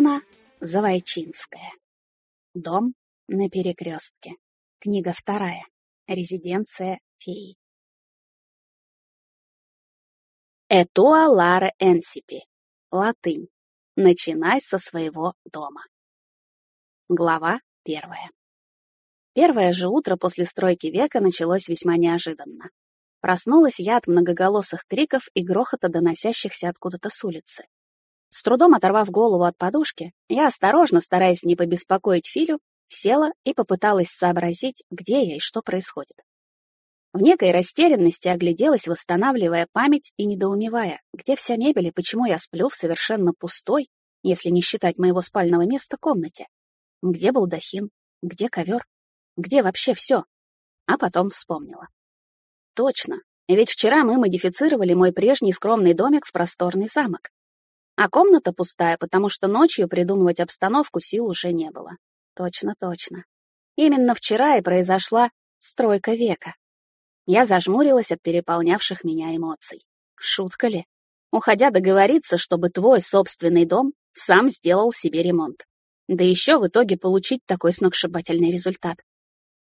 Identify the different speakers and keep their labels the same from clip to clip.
Speaker 1: Елена Завойчинская. Дом на перекрестке. Книга вторая. Резиденция феи. Этуа Ларе Энсипи. Латынь. Начинай со своего дома. Глава первая. Первое же утро после стройки века началось весьма неожиданно. Проснулась я от многоголосых криков и грохота, доносящихся откуда-то с улицы. С трудом оторвав голову от подушки, я осторожно, стараясь не побеспокоить Филю, села и попыталась сообразить, где я и что происходит. В некой растерянности огляделась, восстанавливая память и недоумевая, где вся мебель и почему я сплю в совершенно пустой, если не считать моего спального места, комнате. Где балдахин? Где ковер? Где вообще все? А потом вспомнила. Точно, ведь вчера мы модифицировали мой прежний скромный домик в просторный замок. А комната пустая, потому что ночью придумывать обстановку сил уже не было. Точно, точно. Именно вчера и произошла стройка века. Я зажмурилась от переполнявших меня эмоций. Шутка ли? Уходя договориться, чтобы твой собственный дом сам сделал себе ремонт. Да еще в итоге получить такой сногсшибательный результат.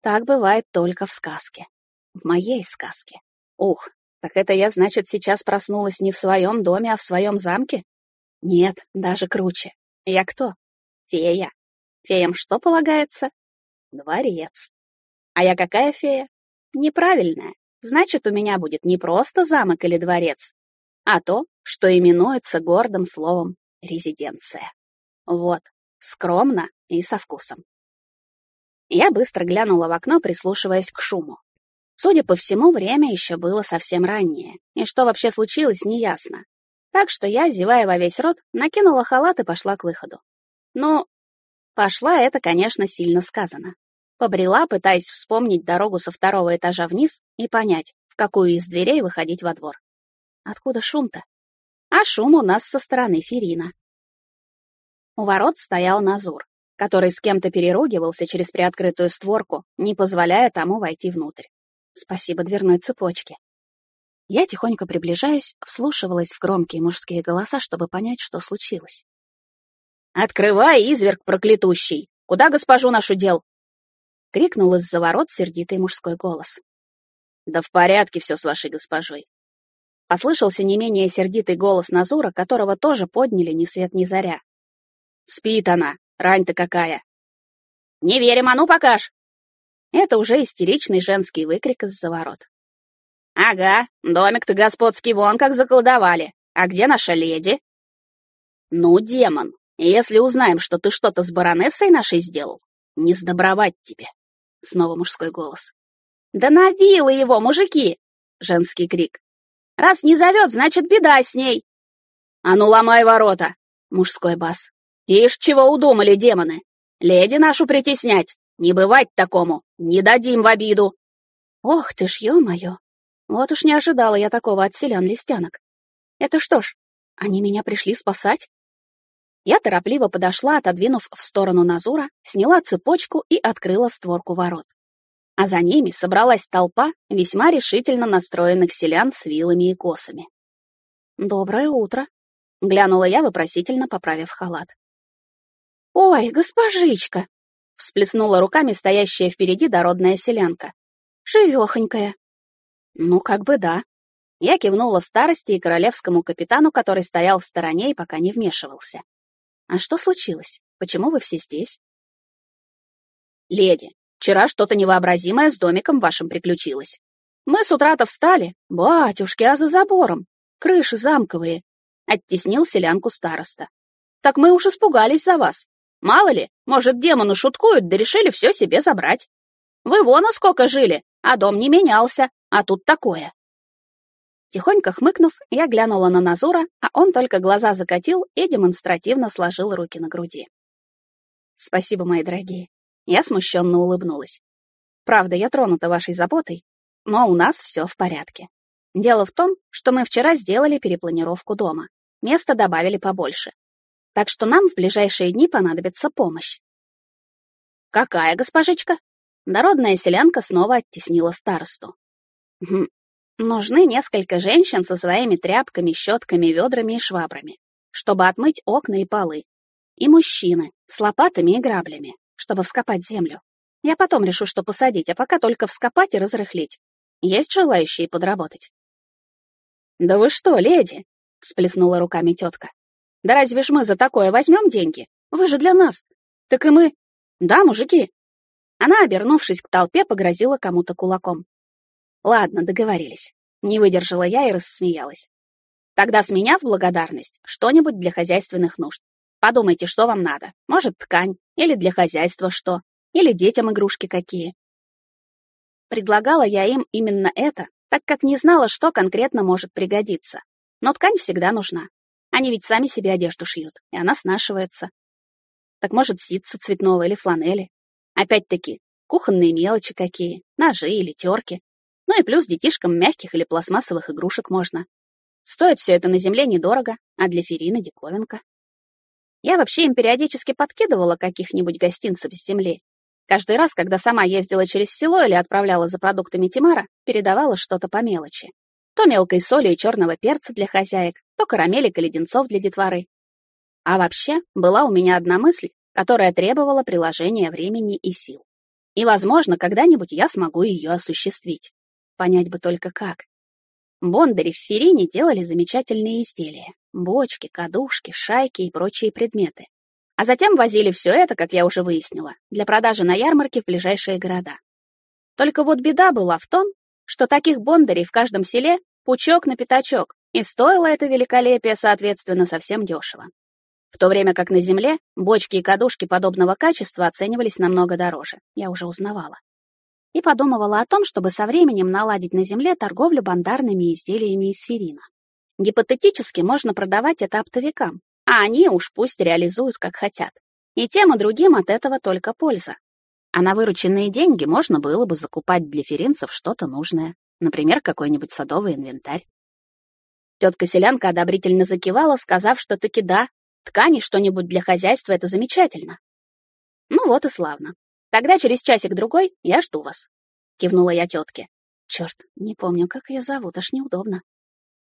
Speaker 1: Так бывает только в сказке. В моей сказке. Ух, так это я, значит, сейчас проснулась не в своем доме, а в своем замке? Нет, даже круче. Я кто? Фея. Феям что полагается? Дворец. А я какая фея? Неправильная. Значит, у меня будет не просто замок или дворец, а то, что именуется гордым словом резиденция. Вот, скромно и со вкусом. Я быстро глянула в окно, прислушиваясь к шуму. Судя по всему, время еще было совсем раннее, и что вообще случилось, неясно. Так что я, зевая во весь рот, накинула халат и пошла к выходу. Ну, пошла это, конечно, сильно сказано. Побрела, пытаясь вспомнить дорогу со второго этажа вниз и понять, в какую из дверей выходить во двор. Откуда шум-то? А шум у нас со стороны Ферина. У ворот стоял Назур, который с кем-то переругивался через приоткрытую створку, не позволяя тому войти внутрь. Спасибо дверной цепочке. Я тихонько приближаясь, вслушивалась в громкие мужские голоса, чтобы понять, что случилось. «Открывай, изверг проклятущий! Куда госпожу нашу дел?» — крикнул из-за ворот сердитый мужской голос. «Да в порядке все с вашей госпожой». Послышался не менее сердитый голос Назура, которого тоже подняли ни свет ни заря. «Спит она, рань-то какая!» «Не верим, а ну покаж!» Это уже истеричный женский выкрик из-за ворот. «Ага, домик-то господский вон как заколдовали. А где наша леди?» «Ну, демон, если узнаем, что ты что-то с баронессой нашей сделал, не сдобровать тебе!» Снова мужской голос. «Да на вилы его, мужики!» Женский крик. «Раз не зовет, значит, беда с ней!» «А ну, ломай ворота!» Мужской бас. «Ишь, чего удумали демоны! Леди нашу притеснять! Не бывать такому! Не дадим в обиду!» «Ох ты ж, ё-моё! Вот уж не ожидала я такого от селян-листянок. Это что ж, они меня пришли спасать? Я торопливо подошла, отодвинув в сторону Назура, сняла цепочку и открыла створку ворот. А за ними собралась толпа весьма решительно настроенных селян с вилами и косами. «Доброе утро», — глянула я, вопросительно поправив халат. «Ой, госпожичка!» — всплеснула руками стоящая впереди дородная селянка. «Живехонькая, ну, как бы да. Я кивнула старости и королевскому капитану, который стоял в стороне и пока не вмешивался. А что случилось? Почему вы все здесь? Леди, вчера что-то невообразимое с домиком вашим приключилось. Мы с утра-то встали. Батюшки, а за забором? Крыши замковые. Оттеснил селянку староста. Так мы уж испугались за вас. Мало ли, может, демоны шуткуют, да решили все себе забрать. Вы вон сколько жили, а дом не менялся, а тут такое. Тихонько хмыкнув, я глянула на Назура, а он только глаза закатил и демонстративно сложил руки на груди. «Спасибо, мои дорогие». Я смущенно улыбнулась. «Правда, я тронута вашей заботой, но у нас все в порядке. Дело в том, что мы вчера сделали перепланировку дома. Места добавили побольше. Так что нам в ближайшие дни понадобится помощь». «Какая, госпожичка?» Дородная селянка снова оттеснила старосту. Хм. Нужны несколько женщин со своими тряпками, щетками, ведрами и швабрами, чтобы отмыть окна и полы. и мужчины с лопатами и граблями, чтобы вскопать землю. Я потом решу, что посадить, а пока только вскопать и разрыхлить. Есть желающие подработать?» «Да вы что, леди?» — всплеснула руками тетка. «Да разве ж мы за такое возьмем деньги? Вы же для нас. Так и мы. Да, мужики?» Она, обернувшись к толпе, погрозила кому-то кулаком. «Ладно, договорились». Не выдержала я и рассмеялась. «Тогда с меня в благодарность что-нибудь для хозяйственных нужд. Подумайте, что вам надо. Может, ткань, или для хозяйства что, или детям игрушки какие. Предлагала я им именно это, так как не знала, что конкретно может пригодиться. Но ткань всегда нужна. Они ведь сами себе одежду шьют, и она снашивается. Так может, ситца цветного или фланели. Опять-таки, кухонные мелочи какие, ножи или терки. Ну и плюс детишкам мягких или пластмассовых игрушек можно. Стоит все это на земле недорого, а для Ферины диковинка. Я вообще им периодически подкидывала каких-нибудь гостинцев с земли. Каждый раз, когда сама ездила через село или отправляла за продуктами Тимара, передавала что-то по мелочи. То мелкой соли и черного перца для хозяек, то карамелек и леденцов для детворы. А вообще, была у меня одна мысль, которая требовала приложения времени и сил. И, возможно, когда-нибудь я смогу ее осуществить. Понять бы только как. Бондари в Ферине делали замечательные изделия. Бочки, кадушки, шайки и прочие предметы. А затем возили все это, как я уже выяснила, для продажи на ярмарке в ближайшие города. Только вот беда была в том, что таких бондарей в каждом селе пучок на пятачок, и стоило это великолепие, соответственно, совсем дешево. В то время как на земле бочки и кадушки подобного качества оценивались намного дороже, я уже узнавала и подумывала о том, чтобы со временем наладить на земле торговлю бандарными изделиями из ферина. Гипотетически можно продавать это оптовикам, а они уж пусть реализуют как хотят. И тем и другим от этого только польза. А на вырученные деньги можно было бы закупать для феринцев что-то нужное, например, какой-нибудь садовый инвентарь. Тетка-селянка одобрительно закивала, сказав, что таки да, ткани что-нибудь для хозяйства — это замечательно. Ну вот и славно. Тогда через часик-другой я жду вас. Кивнула я тетке. Черт, не помню, как ее зовут, аж неудобно.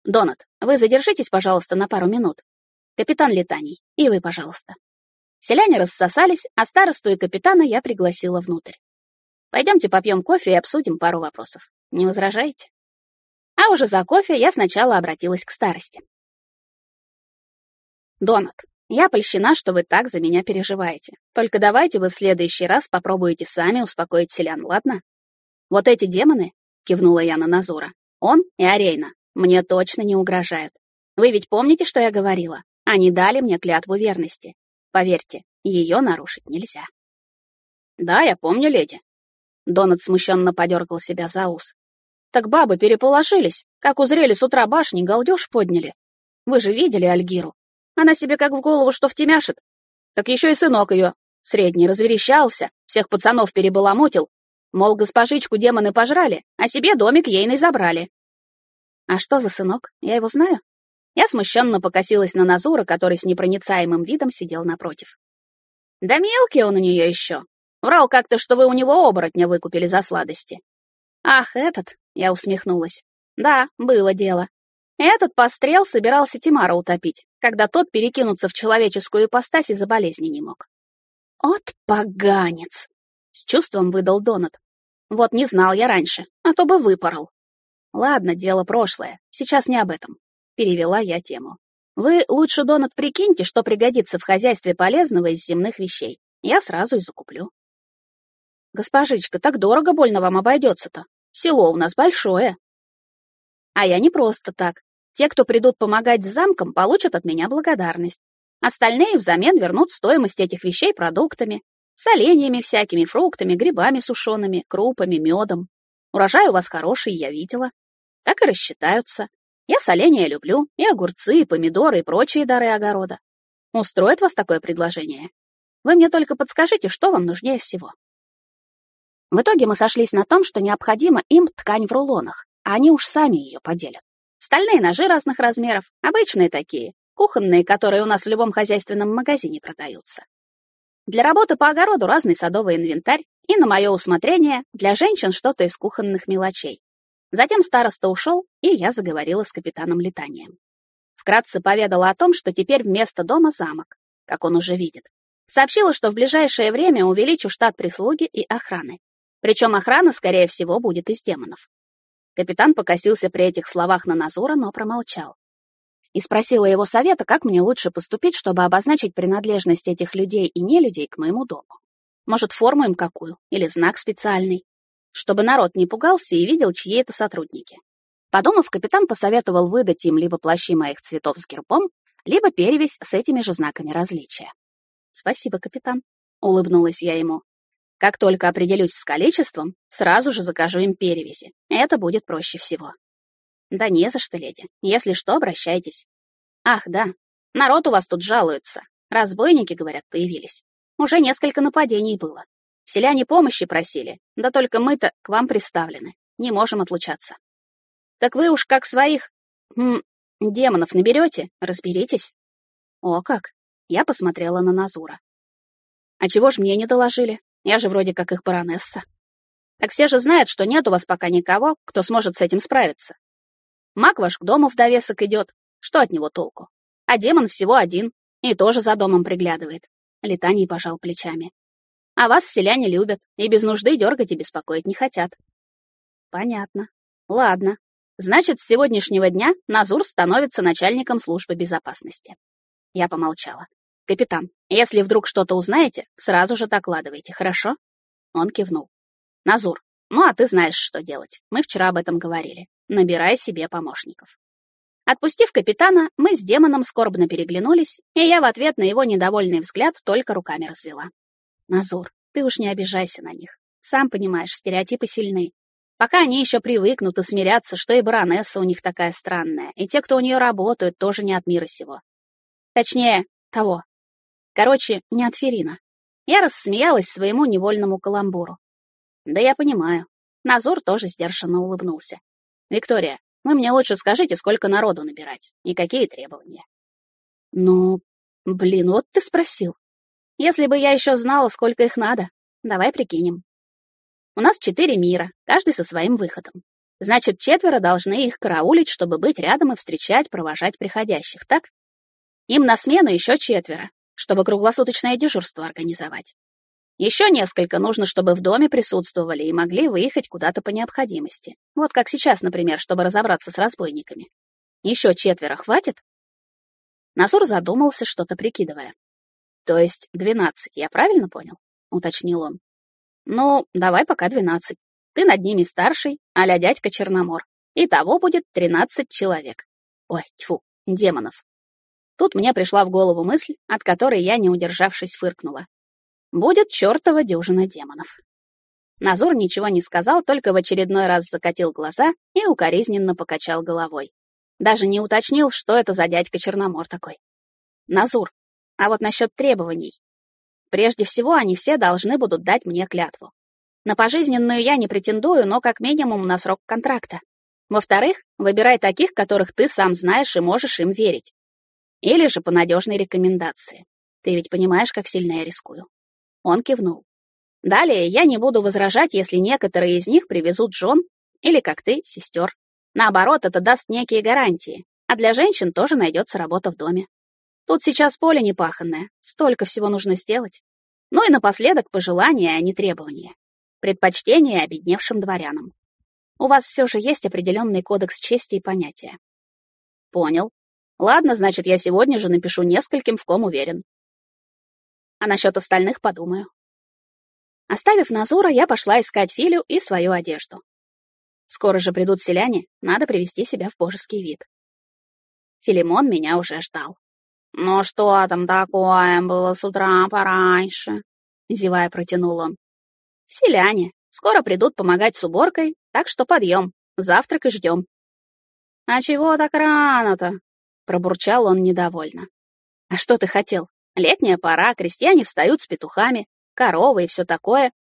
Speaker 1: Донат, вы задержитесь, пожалуйста, на пару минут. Капитан Летаний, и вы, пожалуйста. Селяне рассосались, а старосту и капитана я пригласила внутрь. Пойдемте попьем кофе и обсудим пару вопросов. Не возражаете? А уже за кофе я сначала обратилась к старости. Донат, я польщена, что вы так за меня переживаете. Только давайте вы в следующий раз попробуете сами успокоить селян, ладно? Вот эти демоны, кивнула я на Назура, он и Арейна, мне точно не угрожают. Вы ведь помните, что я говорила? Они дали мне клятву верности. Поверьте, ее нарушить нельзя. Да, я помню, леди. Донат смущенно подергал себя за ус. Так бабы переполошились, как узрели с утра башни, галдеж подняли. Вы же видели Альгиру? Она себе как в голову что втемяшит. Так еще и сынок ее, средний, разверещался, всех пацанов перебаламутил. Мол, госпожичку демоны пожрали, а себе домик ейный забрали. А что за сынок? Я его знаю? Я смущенно покосилась на Назура, который с непроницаемым видом сидел напротив. Да мелкий он у нее еще. Врал как-то, что вы у него оборотня выкупили за сладости. Ах, этот, я усмехнулась. Да, было дело. Этот пострел собирался Тимара утопить, когда тот перекинуться в человеческую ипостась из-за болезни не мог. «От поганец!» — с чувством выдал Донат. «Вот не знал я раньше, а то бы выпорол». «Ладно, дело прошлое, сейчас не об этом», — перевела я тему. «Вы лучше, Донат, прикиньте, что пригодится в хозяйстве полезного из земных вещей. Я сразу и закуплю». «Госпожичка, так дорого больно вам обойдется-то. Село у нас большое». «А я не просто так. Те, кто придут помогать с замком, получат от меня благодарность. Остальные взамен вернут стоимость этих вещей продуктами, соленьями всякими, фруктами, грибами сушеными, крупами, медом. Урожай у вас хороший, я видела. Так и рассчитаются. Я соленья люблю, и огурцы, и помидоры, и прочие дары огорода. Устроит вас такое предложение? Вы мне только подскажите, что вам нужнее всего. В итоге мы сошлись на том, что необходимо им ткань в рулонах, а они уж сами ее поделят. Стальные ножи разных размеров, обычные такие, кухонные, которые у нас в любом хозяйственном магазине продаются. Для работы по огороду разный садовый инвентарь и, на мое усмотрение, для женщин что-то из кухонных мелочей. Затем староста ушел, и я заговорила с капитаном летанием. Вкратце поведала о том, что теперь вместо дома замок, как он уже видит. Сообщила, что в ближайшее время увеличу штат прислуги и охраны. Причем охрана, скорее всего, будет из демонов. Капитан покосился при этих словах на Назура, но промолчал. И спросила его совета, как мне лучше поступить, чтобы обозначить принадлежность этих людей и нелюдей к моему дому. Может, форму им какую? Или знак специальный? Чтобы народ не пугался и видел, чьи это сотрудники. Подумав, капитан посоветовал выдать им либо плащи моих цветов с гербом, либо перевесь с этими же знаками различия. «Спасибо, капитан», — улыбнулась я ему. «Как только определюсь с количеством, сразу же закажу им перевязи. Это будет проще всего». «Да не за что, леди. Если что, обращайтесь». «Ах, да. Народ у вас тут жалуется. Разбойники, говорят, появились. Уже несколько нападений было. Селяне помощи просили, да только мы-то к вам приставлены. Не можем отлучаться». Так вы уж как своих... М, демонов наберете, разберитесь. О, как! Я посмотрела на Назура. А чего ж мне не доложили? Я же вроде как их баронесса. Так все же знают, что нет у вас пока никого, кто сможет с этим справиться. Маг ваш к дому в довесок идет. Что от него толку? А демон всего один, и тоже за домом приглядывает. Летаний пожал плечами. А вас селяне любят, и без нужды дергать и беспокоить не хотят. Понятно. Ладно, Значит, с сегодняшнего дня Назур становится начальником службы безопасности. Я помолчала. «Капитан, если вдруг что-то узнаете, сразу же докладывайте, хорошо?» Он кивнул. «Назур, ну а ты знаешь, что делать. Мы вчера об этом говорили. Набирай себе помощников». Отпустив капитана, мы с демоном скорбно переглянулись, и я в ответ на его недовольный взгляд только руками развела. «Назур, ты уж не обижайся на них. Сам понимаешь, стереотипы сильны. Пока они еще привыкнут и смирятся, что и баронесса у них такая странная, и те, кто у нее работают, тоже не от мира сего. Точнее, того. Короче, не от Ферина. Я рассмеялась своему невольному каламбуру. Да я понимаю. Назор тоже сдержанно улыбнулся. Виктория, вы мне лучше скажите, сколько народу набирать и какие требования. Ну, блин, вот ты спросил. Если бы я еще знала, сколько их надо, давай прикинем. У нас четыре мира, каждый со своим выходом. Значит, четверо должны их караулить, чтобы быть рядом и встречать, провожать приходящих, так? Им на смену еще четверо, чтобы круглосуточное дежурство организовать. Еще несколько нужно, чтобы в доме присутствовали и могли выехать куда-то по необходимости. Вот как сейчас, например, чтобы разобраться с разбойниками. Еще четверо хватит? Насур задумался, что-то прикидывая. То есть двенадцать, я правильно понял? Уточнил он. Ну, давай пока двенадцать. Ты над ними старший, а дядька Черномор. Итого будет тринадцать человек. Ой, тьфу, демонов. Тут мне пришла в голову мысль, от которой я, не удержавшись, фыркнула. Будет чертова дюжина демонов. Назур ничего не сказал, только в очередной раз закатил глаза и укоризненно покачал головой. Даже не уточнил, что это за дядька Черномор такой. Назур, а вот насчет требований. Прежде всего, они все должны будут дать мне клятву. На пожизненную я не претендую, но как минимум на срок контракта. Во-вторых, выбирай таких, которых ты сам знаешь и можешь им верить. Или же по надежной рекомендации. Ты ведь понимаешь, как сильно я рискую. Он кивнул. Далее я не буду возражать, если некоторые из них привезут жен или, как ты, сестер. Наоборот, это даст некие гарантии. А для женщин тоже найдется работа в доме. Тут сейчас поле непаханное, столько всего нужно сделать. Ну и напоследок пожелания, а не требования. Предпочтение обедневшим дворянам. У вас все же есть определенный кодекс чести и понятия. Понял. Ладно, значит, я сегодня же напишу нескольким, в ком уверен. А насчет остальных подумаю. Оставив Назура, я пошла искать Филю и свою одежду. Скоро же придут селяне, надо привести себя в божеский вид. Филимон меня уже ждал. «Ну что там такое было с утра пораньше?» — зевая протянул он. «Селяне. Скоро придут помогать с уборкой, так что подъем. Завтрак и ждем». «А чего так рано-то?» — пробурчал он недовольно. «А что ты хотел? Летняя пора, крестьяне встают с петухами, коровы и все такое.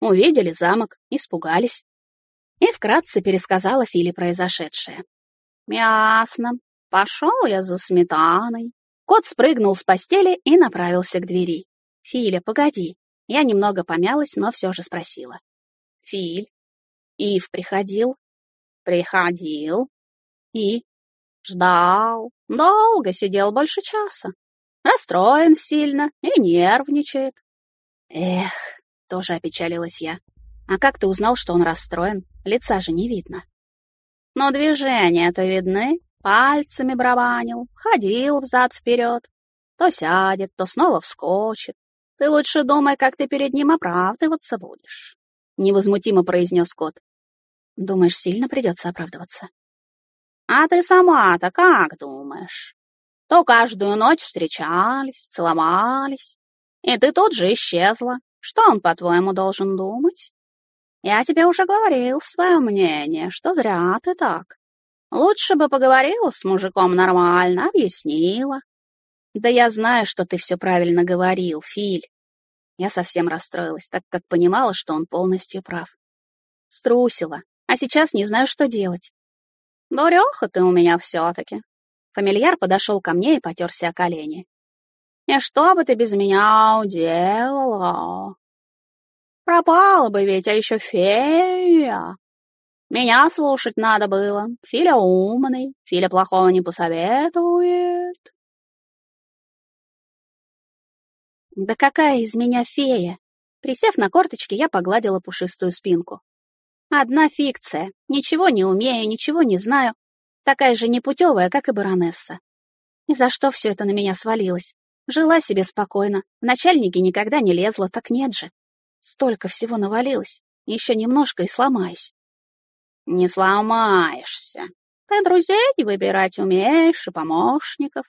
Speaker 1: Увидели замок, испугались». И вкратце пересказала Филе произошедшее. «Ясно. Пошел я за сметаной, Кот спрыгнул с постели и направился к двери. «Филя, погоди». Я немного помялась, но все же спросила. «Филь, Ив приходил?» «Приходил». «И?» «Ждал. Долго сидел, больше часа. Расстроен сильно и нервничает. Эх, тоже опечалилась я. А как ты узнал, что он расстроен? Лица же не видно. Но движения-то видны. Пальцами барабанил, ходил взад-вперед. То сядет, то снова вскочит. Ты лучше думай, как ты перед ним оправдываться будешь. Невозмутимо произнес кот. Думаешь, сильно придется оправдываться? А ты сама-то как думаешь? То каждую ночь встречались, целовались, и ты тут же исчезла. Что он, по-твоему, должен думать? Я тебе уже говорил свое мнение, что зря ты так. Лучше бы поговорила с мужиком нормально, объяснила. Да я знаю, что ты все правильно говорил, Филь. Я совсем расстроилась, так как понимала, что он полностью прав. Струсила, а сейчас не знаю, что делать. Дуреха ты у меня все-таки. Фамильяр подошел ко мне и потерся о колени. И что бы ты без меня уделала? Пропала бы ведь, а еще фея. Меня слушать надо было. Филя умный, Филя плохого не посоветует. Да какая из меня фея? Присев на корточки, я погладила пушистую спинку. Одна фикция. Ничего не умею, ничего не знаю. Такая же непутевая, как и баронесса. И за что все это на меня свалилось? Жила себе спокойно, в начальники никогда не лезла, так нет же. Столько всего навалилось, еще немножко и сломаюсь. Не сломаешься. Ты друзей выбирать умеешь и помощников.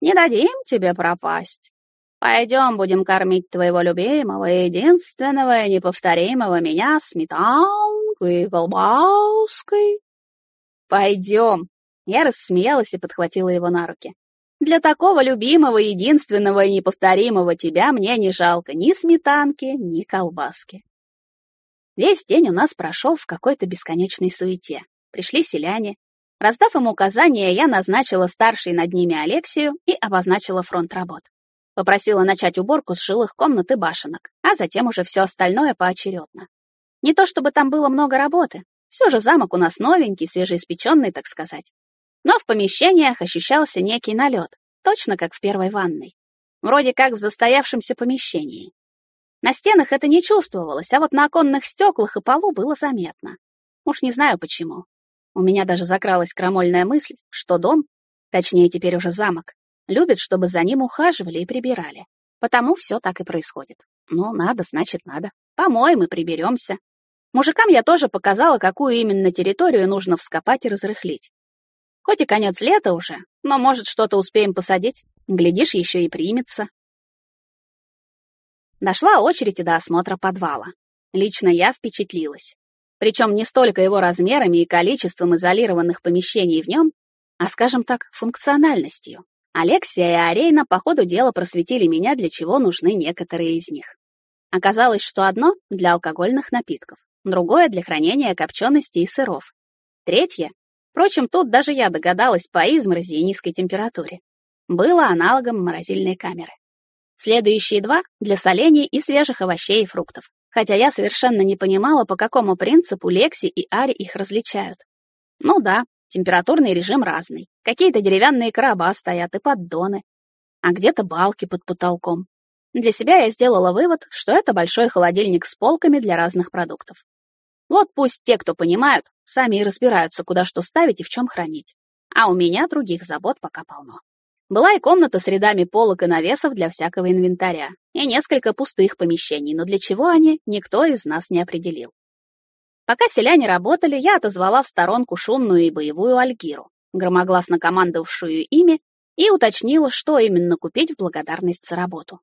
Speaker 1: Не дадим тебе пропасть. Пойдем будем кормить твоего любимого, единственного и неповторимого меня сметанкой и колбаской. Пойдем. Я рассмеялась и подхватила его на руки. Для такого любимого, единственного и неповторимого тебя мне не жалко ни сметанки, ни колбаски. Весь день у нас прошел в какой-то бесконечной суете. Пришли селяне. Раздав им указания, я назначила старшей над ними Алексию и обозначила фронт работ. Попросила начать уборку с жилых комнат и башенок, а затем уже все остальное поочередно. Не то чтобы там было много работы, все же замок у нас новенький, свежеиспеченный, так сказать. Но в помещениях ощущался некий налет, точно как в первой ванной. Вроде как в застоявшемся помещении. На стенах это не чувствовалось, а вот на оконных стеклах и полу было заметно. Уж не знаю почему. У меня даже закралась крамольная мысль, что дом, точнее теперь уже замок, любит, чтобы за ним ухаживали и прибирали. Потому все так и происходит. Ну, надо, значит, надо. Помоем и приберемся. Мужикам я тоже показала, какую именно территорию нужно вскопать и разрыхлить. Хоть и конец лета уже, но, может, что-то успеем посадить. Глядишь, еще и примется. Дошла очередь и до осмотра подвала. Лично я впечатлилась. Причем не столько его размерами и количеством изолированных помещений в нем, а, скажем так, функциональностью. Алексия и Арейна по ходу дела просветили меня, для чего нужны некоторые из них. Оказалось, что одно — для алкогольных напитков, другое — для хранения копченостей и сыров, третье Впрочем, тут даже я догадалась по изморози и низкой температуре. Было аналогом морозильной камеры. Следующие два — для солений и свежих овощей и фруктов. Хотя я совершенно не понимала, по какому принципу Лекси и Ари их различают. Ну да, температурный режим разный. Какие-то деревянные короба стоят и поддоны. А где-то балки под потолком. Для себя я сделала вывод, что это большой холодильник с полками для разных продуктов. Вот пусть те, кто понимают, сами и разбираются, куда что ставить и в чем хранить. А у меня других забот пока полно. Была и комната с рядами полок и навесов для всякого инвентаря, и несколько пустых помещений, но для чего они, никто из нас не определил. Пока селяне работали, я отозвала в сторонку шумную и боевую Альгиру, громогласно командовавшую ими, и уточнила, что именно купить в благодарность за работу.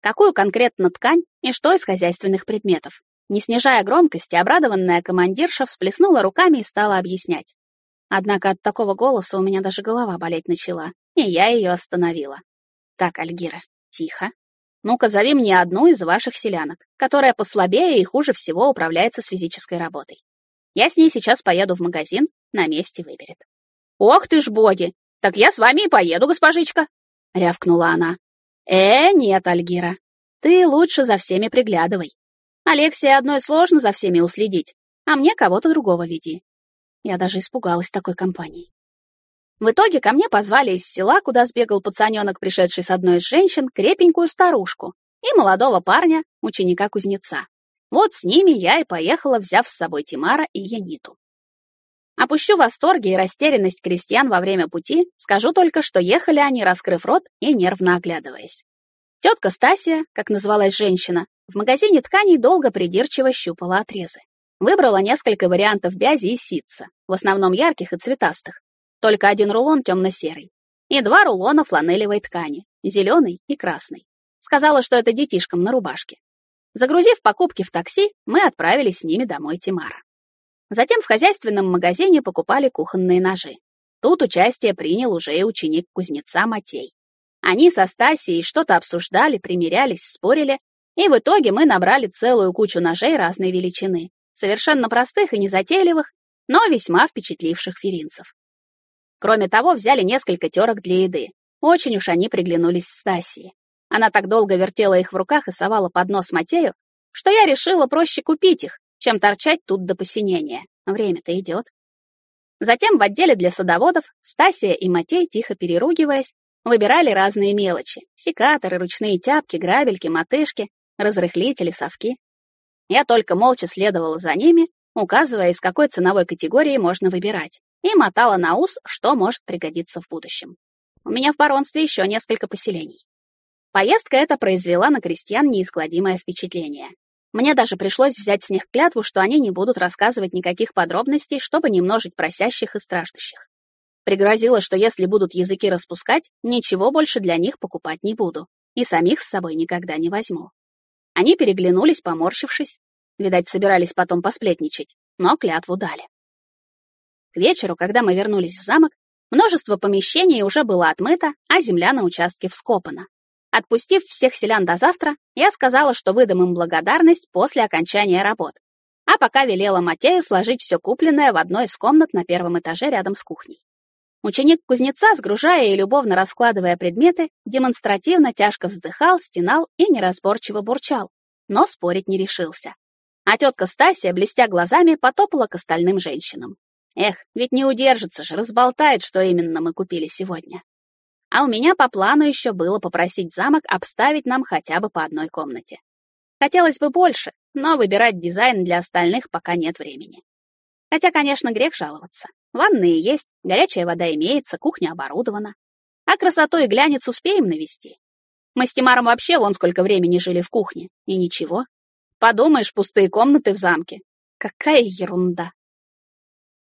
Speaker 1: Какую конкретно ткань и что из хозяйственных предметов, не снижая громкости, обрадованная командирша всплеснула руками и стала объяснять. Однако от такого голоса у меня даже голова болеть начала, и я ее остановила. «Так, Альгира, тихо. Ну-ка, зови мне одну из ваших селянок, которая послабее и хуже всего управляется с физической работой. Я с ней сейчас поеду в магазин, на месте выберет». «Ох ты ж боги! Так я с вами и поеду, госпожичка!» — рявкнула она. «Э, нет, Альгира, ты лучше за всеми приглядывай. Алексия одной сложно за всеми уследить, а мне кого-то другого веди. Я даже испугалась такой компании. В итоге ко мне позвали из села, куда сбегал пацаненок, пришедший с одной из женщин, крепенькую старушку и молодого парня, ученика кузнеца. Вот с ними я и поехала, взяв с собой Тимара и Яниту. Опущу восторги и растерянность крестьян во время пути, скажу только, что ехали они, раскрыв рот и нервно оглядываясь. Тетка Стасия, как называлась женщина, в магазине тканей долго придирчиво щупала отрезы. Выбрала несколько вариантов бязи и ситца, в основном ярких и цветастых. Только один рулон темно-серый. И два рулона фланелевой ткани, зеленый и красный. Сказала, что это детишкам на рубашке. Загрузив покупки в такси, мы отправились с ними домой Тимара. Затем в хозяйственном магазине покупали кухонные ножи. Тут участие принял уже и ученик кузнеца Матей. Они со Стасией что-то обсуждали, примерялись, спорили, и в итоге мы набрали целую кучу ножей разной величины, совершенно простых и незатейливых, но весьма впечатливших феринцев. Кроме того, взяли несколько терок для еды. Очень уж они приглянулись Стасии. Она так долго вертела их в руках и совала под нос Матею, что я решила проще купить их, чем торчать тут до посинения. Время-то идет. Затем в отделе для садоводов Стасия и Матей, тихо переругиваясь, выбирали разные мелочи — секаторы, ручные тяпки, грабельки, мотышки, разрыхлители, совки. Я только молча следовала за ними, указывая, из какой ценовой категории можно выбирать, и мотала на ус, что может пригодиться в будущем. У меня в баронстве еще несколько поселений. Поездка эта произвела на крестьян неискладимое впечатление. Мне даже пришлось взять с них клятву, что они не будут рассказывать никаких подробностей, чтобы не множить просящих и страждущих. Пригрозила, что если будут языки распускать, ничего больше для них покупать не буду, и самих с собой никогда не возьму. Они переглянулись, поморщившись. Видать, собирались потом посплетничать, но клятву дали. К вечеру, когда мы вернулись в замок, множество помещений уже было отмыто, а земля на участке вскопана. Отпустив всех селян до завтра, я сказала, что выдам им благодарность после окончания работ. А пока велела Матею сложить все купленное в одной из комнат на первом этаже рядом с кухней. Ученик кузнеца, сгружая и любовно раскладывая предметы, демонстративно тяжко вздыхал, стенал и неразборчиво бурчал, но спорить не решился. А тетка Стасия, блестя глазами, потопала к остальным женщинам. Эх, ведь не удержится же, разболтает, что именно мы купили сегодня. А у меня по плану еще было попросить замок обставить нам хотя бы по одной комнате. Хотелось бы больше, но выбирать дизайн для остальных пока нет времени. Хотя, конечно, грех жаловаться. Ванные есть, горячая вода имеется, кухня оборудована. А красоту и глянец успеем навести. Мы с Тимаром вообще вон сколько времени жили в кухне, и ничего. Подумаешь, пустые комнаты в замке. Какая ерунда.